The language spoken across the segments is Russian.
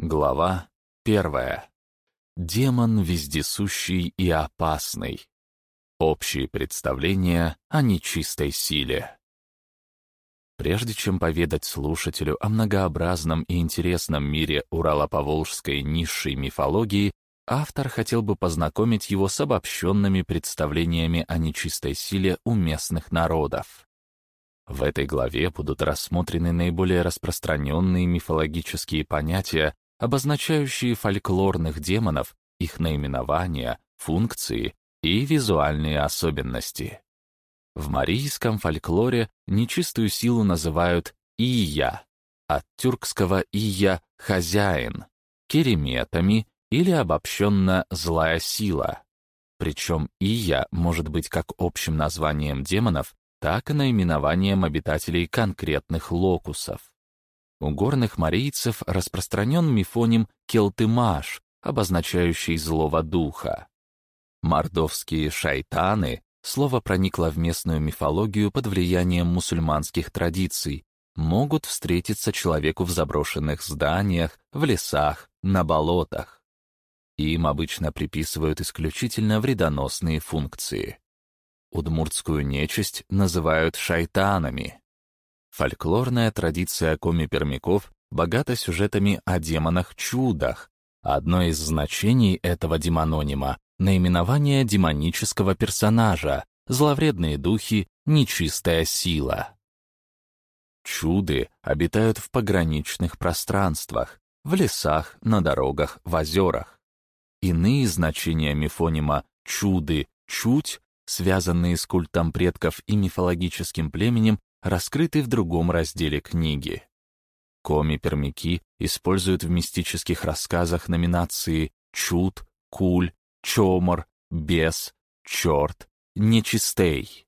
Глава первая. Демон вездесущий и опасный. Общие представления о нечистой силе. Прежде чем поведать слушателю о многообразном и интересном мире Урало-Поволжской низшей мифологии, автор хотел бы познакомить его с обобщенными представлениями о нечистой силе у местных народов. В этой главе будут рассмотрены наиболее распространенные мифологические понятия, обозначающие фольклорных демонов, их наименования, функции и визуальные особенности. В марийском фольклоре нечистую силу называют «ия», от тюркского «ия» — «хозяин», кереметами или обобщенно «злая сила». Причем «ия» может быть как общим названием демонов, так и наименованием обитателей конкретных локусов. У горных марийцев распространен мифоним «келтымаш», обозначающий злого духа. Мордовские шайтаны слово проникло в местную мифологию под влиянием мусульманских традиций, могут встретиться человеку в заброшенных зданиях, в лесах, на болотах. Им обычно приписывают исключительно вредоносные функции. Удмуртскую нечисть называют шайтанами. Фольклорная традиция коми-пермяков богата сюжетами о демонах-чудах. Одно из значений этого демононима — наименование демонического персонажа, зловредные духи, нечистая сила. Чуды обитают в пограничных пространствах, в лесах, на дорогах, в озерах. Иные значения мифонима «чуды», «чуть» связанные с культом предков и мифологическим племенем, раскрыты в другом разделе книги. Коми-пермяки используют в мистических рассказах номинации «чуд», «куль», «чомор», «бес», «черт», «нечистей».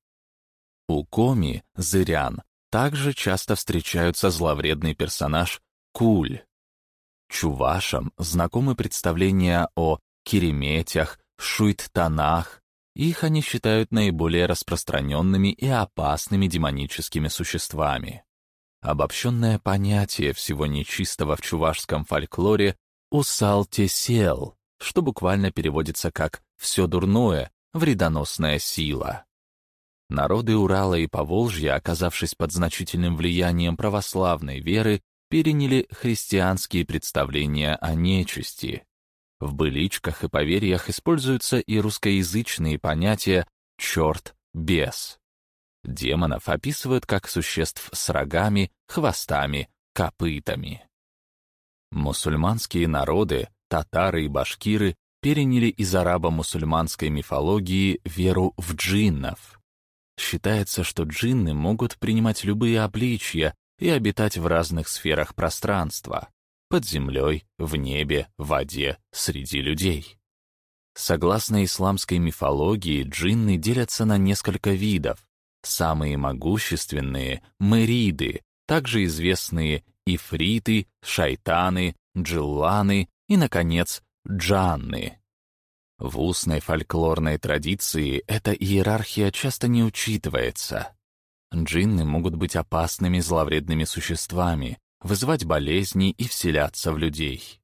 У коми, зырян, также часто встречаются зловредный персонаж «куль». Чувашам знакомы представления о киреметях, шуйттанах, их они считают наиболее распространенными и опасными демоническими существами. Обобщенное понятие всего нечистого в чувашском фольклоре «усал-тесел», что буквально переводится как «все дурное», «вредоносная сила». Народы Урала и Поволжья, оказавшись под значительным влиянием православной веры, переняли христианские представления о нечисти. В быличках и поверьях используются и русскоязычные понятия «черт», «бес». Демонов описывают как существ с рогами, хвостами, копытами. Мусульманские народы, татары и башкиры, переняли из арабо-мусульманской мифологии веру в джиннов. Считается, что джинны могут принимать любые обличья и обитать в разных сферах пространства под землей, в небе, в воде, среди людей. Согласно исламской мифологии, джинны делятся на несколько видов. Самые могущественные — мэриды, также известные ифриты, шайтаны, джилланы и, наконец, джанны. В устной фольклорной традиции эта иерархия часто не учитывается. Джинны могут быть опасными зловредными существами, вызывать болезни и вселяться в людей.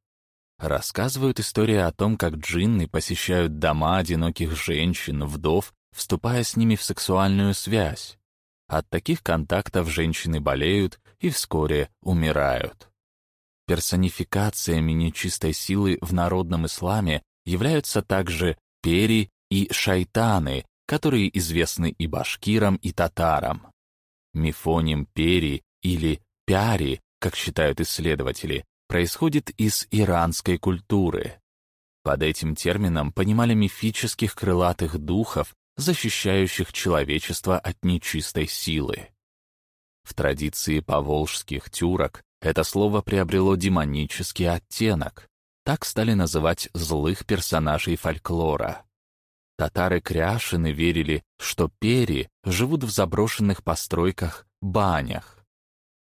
Рассказывают истории о том, как джинны посещают дома одиноких женщин, вдов, вступая с ними в сексуальную связь. От таких контактов женщины болеют и вскоре умирают. Персонификациями нечистой силы в народном исламе являются также пери и шайтаны, которые известны и башкирам, и татарам. Мифоним пери или пяри как считают исследователи, происходит из иранской культуры. Под этим термином понимали мифических крылатых духов, защищающих человечество от нечистой силы. В традиции поволжских тюрок это слово приобрело демонический оттенок. Так стали называть злых персонажей фольклора. Татары-кряшины верили, что пери живут в заброшенных постройках, банях.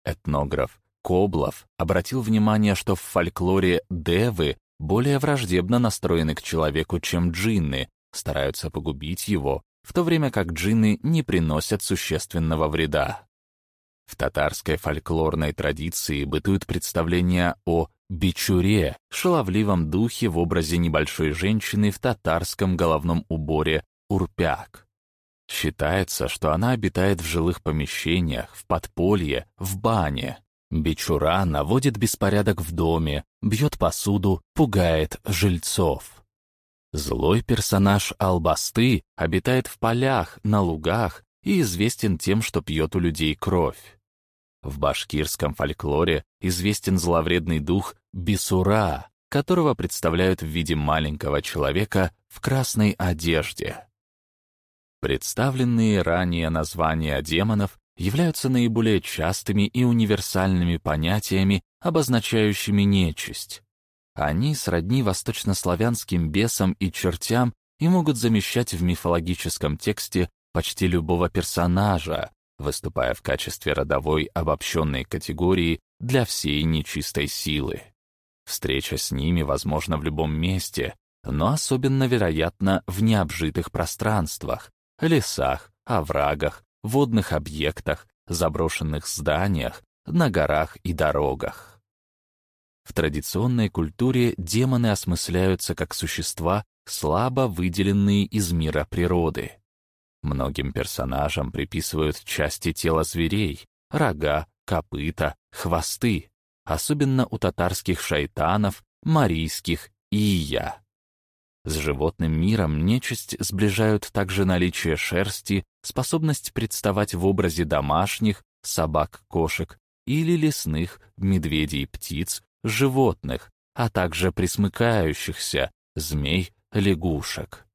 Этнограф Коблов обратил внимание, что в фольклоре девы более враждебно настроены к человеку, чем джинны, стараются погубить его, в то время как джинны не приносят существенного вреда. В татарской фольклорной традиции бытует представление о Бичуре, шаловливом духе в образе небольшой женщины в татарском головном уборе Урпяк. Считается, что она обитает в жилых помещениях, в подполье, в бане. Бичура наводит беспорядок в доме, бьет посуду, пугает жильцов. Злой персонаж Албасты обитает в полях, на лугах и известен тем, что пьет у людей кровь. В башкирском фольклоре известен зловредный дух Бисура, которого представляют в виде маленького человека в красной одежде. Представленные ранее названия демонов являются наиболее частыми и универсальными понятиями, обозначающими нечисть. Они сродни восточнославянским бесам и чертям и могут замещать в мифологическом тексте почти любого персонажа, выступая в качестве родовой обобщенной категории для всей нечистой силы. Встреча с ними возможна в любом месте, но особенно вероятно в необжитых пространствах, лесах, оврагах, водных объектах, заброшенных зданиях, на горах и дорогах. В традиционной культуре демоны осмысляются как существа, слабо выделенные из мира природы. Многим персонажам приписывают части тела зверей, рога, копыта, хвосты, особенно у татарских шайтанов, марийских и ия. С животным миром нечисть сближают также наличие шерсти, способность представать в образе домашних, собак, кошек или лесных, медведей, птиц, животных, а также присмыкающихся, змей, лягушек.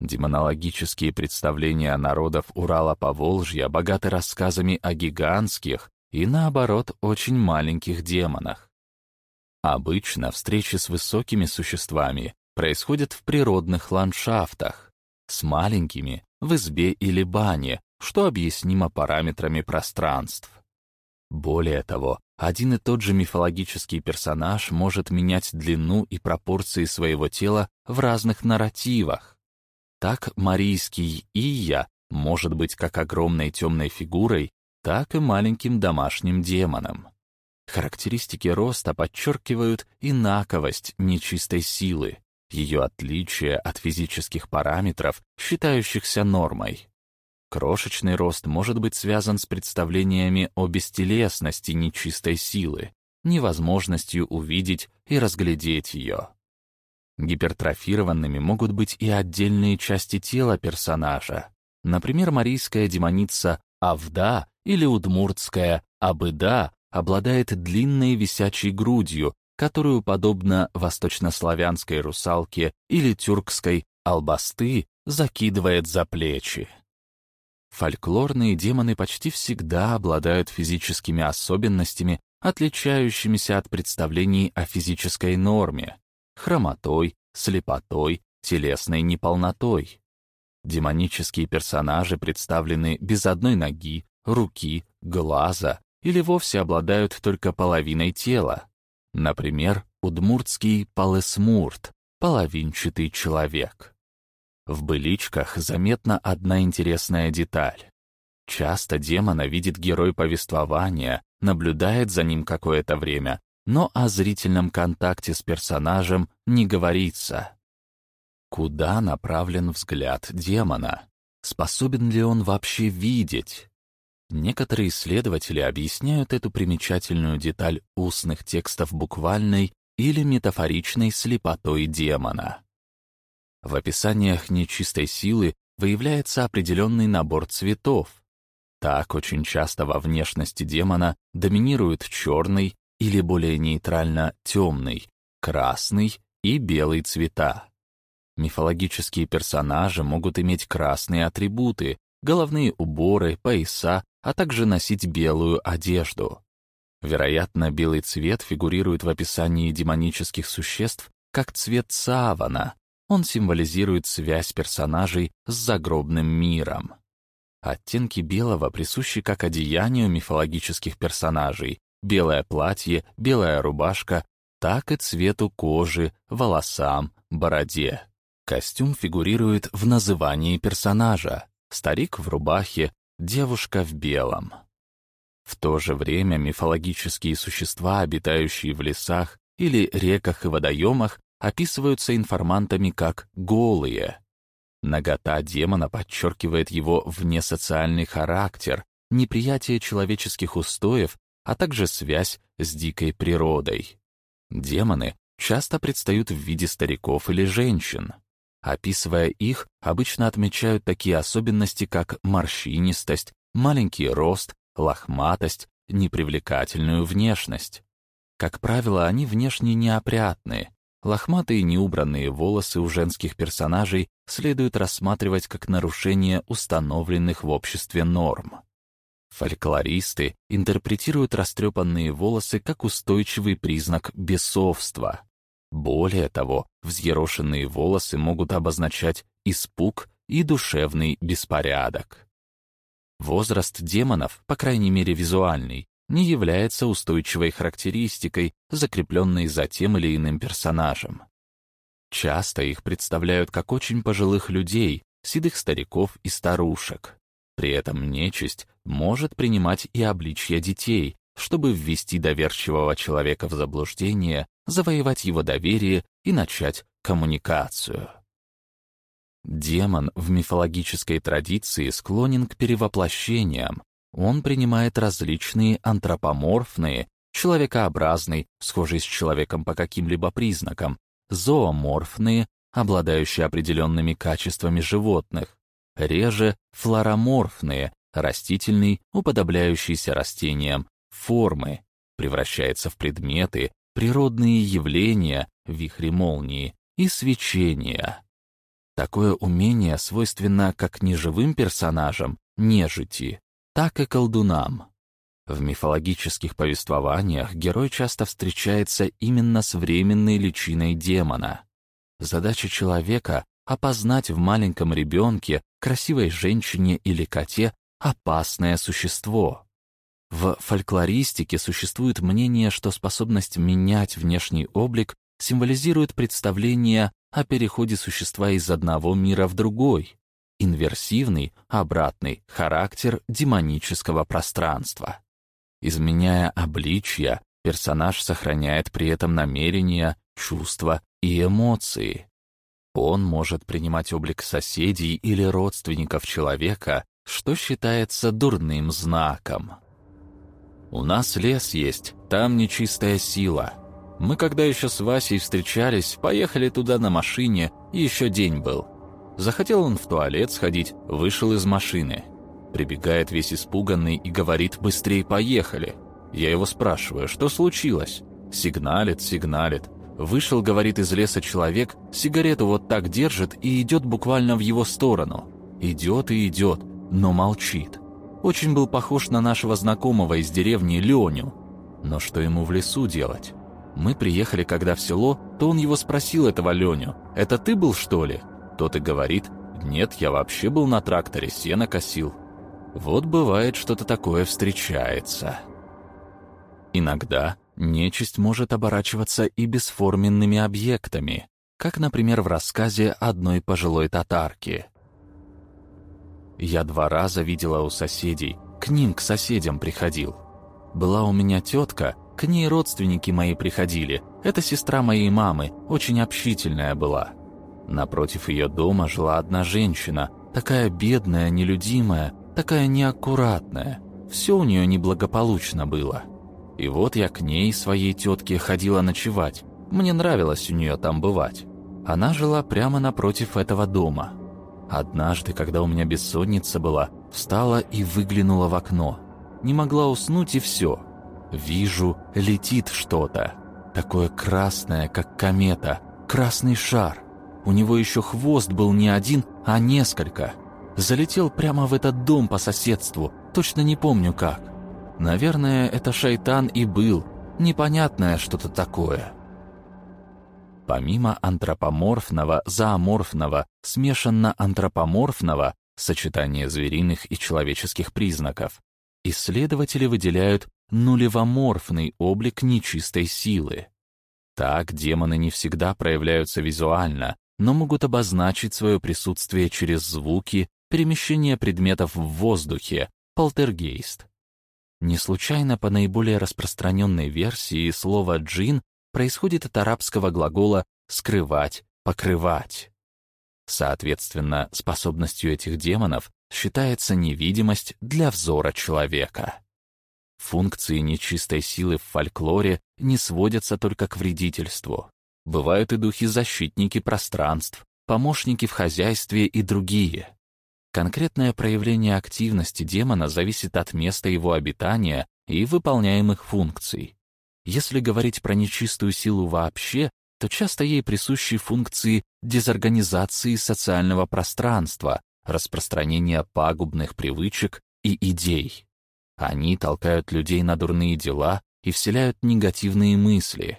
Демонологические представления народов Урала-Поволжья богаты рассказами о гигантских и, наоборот, очень маленьких демонах. Обычно встречи с высокими существами происходят в природных ландшафтах, с маленькими, в избе или бане, что объяснимо параметрами пространств. Более того, один и тот же мифологический персонаж может менять длину и пропорции своего тела в разных нарративах. Так марийский Ия может быть как огромной темной фигурой, так и маленьким домашним демоном. Характеристики роста подчеркивают инаковость нечистой силы, ее отличие от физических параметров, считающихся нормой. Крошечный рост может быть связан с представлениями о бестелесности нечистой силы, невозможностью увидеть и разглядеть ее. Гипертрофированными могут быть и отдельные части тела персонажа, например, марийская демоница Авда или удмуртская Абыда обладает длинной висячей грудью, которую, подобно восточнославянской русалке или тюркской албасты, закидывает за плечи. Фольклорные демоны почти всегда обладают физическими особенностями, отличающимися от представлений о физической норме, хромотой, слепотой, телесной неполнотой. Демонические персонажи представлены без одной ноги, руки, глаза или вовсе обладают только половиной тела. Например, удмуртский палесмурт, половинчатый человек. В быличках заметна одна интересная деталь. Часто демона видит герой повествования, наблюдает за ним какое-то время, но о зрительном контакте с персонажем не говорится. Куда направлен взгляд демона? Способен ли он вообще видеть? Некоторые исследователи объясняют эту примечательную деталь устных текстов буквальной или метафоричной слепотой демона. В описаниях нечистой силы выявляется определенный набор цветов. Так очень часто во внешности демона доминируют черный или более нейтрально темный, красный и белый цвета. Мифологические персонажи могут иметь красные атрибуты, головные уборы, пояса, а также носить белую одежду. Вероятно, белый цвет фигурирует в описании демонических существ как цвет савана. Он символизирует связь персонажей с загробным миром. Оттенки белого присущи как одеянию мифологических персонажей, белое платье, белая рубашка, так и цвету кожи, волосам, бороде. Костюм фигурирует в назывании персонажа. Старик в рубахе, девушка в белом. В то же время мифологические существа, обитающие в лесах, или реках и водоемах описываются информантами как «голые». Нагота демона подчеркивает его внесоциальный характер, неприятие человеческих устоев, а также связь с дикой природой. Демоны часто предстают в виде стариков или женщин. Описывая их, обычно отмечают такие особенности, как морщинистость, маленький рост, лохматость, непривлекательную внешность. Как правило, они внешне неопрятные. Лохматые неубранные волосы у женских персонажей следует рассматривать как нарушение установленных в обществе норм. Фольклористы интерпретируют растрепанные волосы как устойчивый признак бесовства. Более того, взъерошенные волосы могут обозначать испуг и душевный беспорядок. Возраст демонов, по крайней мере визуальный, не является устойчивой характеристикой, закрепленной за тем или иным персонажем. Часто их представляют как очень пожилых людей, седых стариков и старушек. При этом нечисть может принимать и обличья детей, чтобы ввести доверчивого человека в заблуждение, завоевать его доверие и начать коммуникацию. Демон в мифологической традиции склонен к перевоплощениям. Он принимает различные антропоморфные, человекообразный, схожий с человеком по каким-либо признакам, зооморфные, обладающие определенными качествами животных, реже флороморфные, растительный, уподобляющийся растениям, формы, превращается в предметы, природные явления, вихри молнии и свечения. Такое умение свойственно как неживым персонажам, нежити, так и колдунам. В мифологических повествованиях герой часто встречается именно с временной личиной демона. Задача человека — опознать в маленьком ребенке, красивой женщине или коте опасное существо. В фольклористике существует мнение, что способность менять внешний облик символизирует представление о переходе существа из одного мира в другой, инверсивный, обратный характер демонического пространства. Изменяя обличья, персонаж сохраняет при этом намерения, чувства и эмоции. Он может принимать облик соседей или родственников человека, что считается дурным знаком. У нас лес есть, там нечистая сила. Мы когда еще с Васей встречались, поехали туда на машине, еще день был. Захотел он в туалет сходить, вышел из машины. Прибегает весь испуганный и говорит «быстрее поехали». Я его спрашиваю, что случилось? Сигналит, сигналит. Вышел, говорит, из леса человек, сигарету вот так держит и идет буквально в его сторону. Идет и идет, но молчит. Очень был похож на нашего знакомого из деревни Леню. Но что ему в лесу делать? Мы приехали, когда в село, то он его спросил, этого Леню, «Это ты был, что ли?» Тот и говорит, «Нет, я вообще был на тракторе, сено косил». Вот бывает, что-то такое встречается. Иногда нечисть может оборачиваться и бесформенными объектами, как, например, в рассказе одной пожилой татарки. Я два раза видела у соседей, к ним, к соседям приходил. Была у меня тетка, к ней родственники мои приходили. Это сестра моей мамы, очень общительная была. Напротив ее дома жила одна женщина, такая бедная, нелюдимая, такая неаккуратная. Все у нее неблагополучно было. И вот я к ней, своей тетке, ходила ночевать. Мне нравилось у нее там бывать. Она жила прямо напротив этого дома. Однажды, когда у меня бессонница была, встала и выглянула в окно. Не могла уснуть и все. Вижу, летит что-то. Такое красное, как комета. Красный шар. У него еще хвост был не один, а несколько. Залетел прямо в этот дом по соседству. Точно не помню как. Наверное, это шайтан и был. Непонятное что-то такое. Помимо антропоморфного, зооморфного, смешанно-антропоморфного, сочетания звериных и человеческих признаков, исследователи выделяют нулевоморфный облик нечистой силы. Так демоны не всегда проявляются визуально, но могут обозначить свое присутствие через звуки, перемещение предметов в воздухе, полтергейст. Не случайно по наиболее распространенной версии слово «джин» происходит от арабского глагола «скрывать», «покрывать». Соответственно, способностью этих демонов считается невидимость для взора человека. Функции нечистой силы в фольклоре не сводятся только к вредительству. Бывают и духи-защитники пространств, помощники в хозяйстве и другие. Конкретное проявление активности демона зависит от места его обитания и выполняемых функций. Если говорить про нечистую силу вообще, то часто ей присущи функции дезорганизации социального пространства, распространения пагубных привычек и идей. Они толкают людей на дурные дела и вселяют негативные мысли.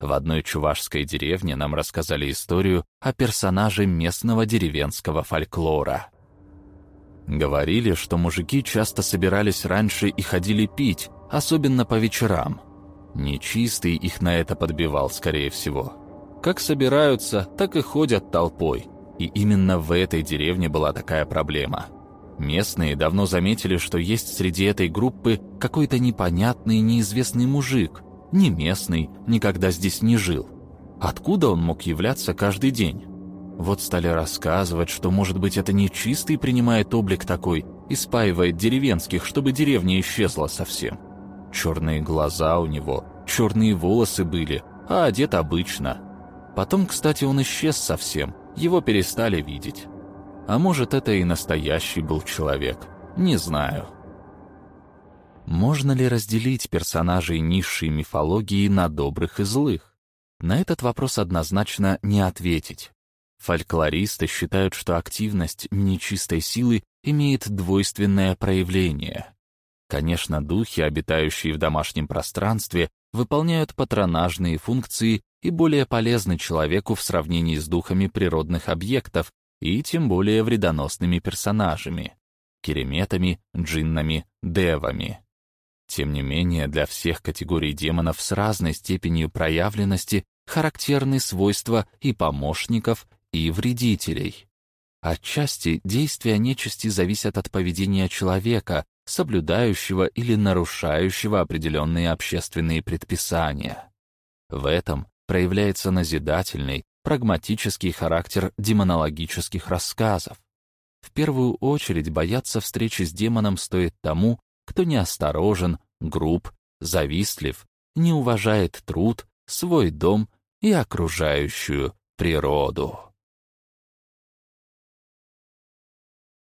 В одной чувашской деревне нам рассказали историю о персонаже местного деревенского фольклора. Говорили, что мужики часто собирались раньше и ходили пить, особенно по вечерам. Нечистый их на это подбивал, скорее всего. Как собираются, так и ходят толпой. И именно в этой деревне была такая проблема. Местные давно заметили, что есть среди этой группы какой-то непонятный, неизвестный мужик. Не местный, никогда здесь не жил. Откуда он мог являться каждый день? Вот стали рассказывать, что, может быть, это не чистый принимает облик такой и спаивает деревенских, чтобы деревня исчезла совсем. Черные глаза у него, черные волосы были, а одет обычно. Потом, кстати, он исчез совсем, его перестали видеть. А может, это и настоящий был человек, не знаю. Можно ли разделить персонажей низшей мифологии на добрых и злых? На этот вопрос однозначно не ответить. Фольклористы считают, что активность нечистой силы имеет двойственное проявление. Конечно, духи, обитающие в домашнем пространстве, выполняют патронажные функции и более полезны человеку в сравнении с духами природных объектов и тем более вредоносными персонажами — кереметами, джиннами, девами. Тем не менее, для всех категорий демонов с разной степенью проявленности характерны свойства и помощников, и вредителей. Отчасти действия нечисти зависят от поведения человека, соблюдающего или нарушающего определенные общественные предписания. В этом проявляется назидательный, прагматический характер демонологических рассказов. В первую очередь бояться встречи с демоном стоит тому, кто неосторожен, груб, завистлив, не уважает труд, свой дом и окружающую природу.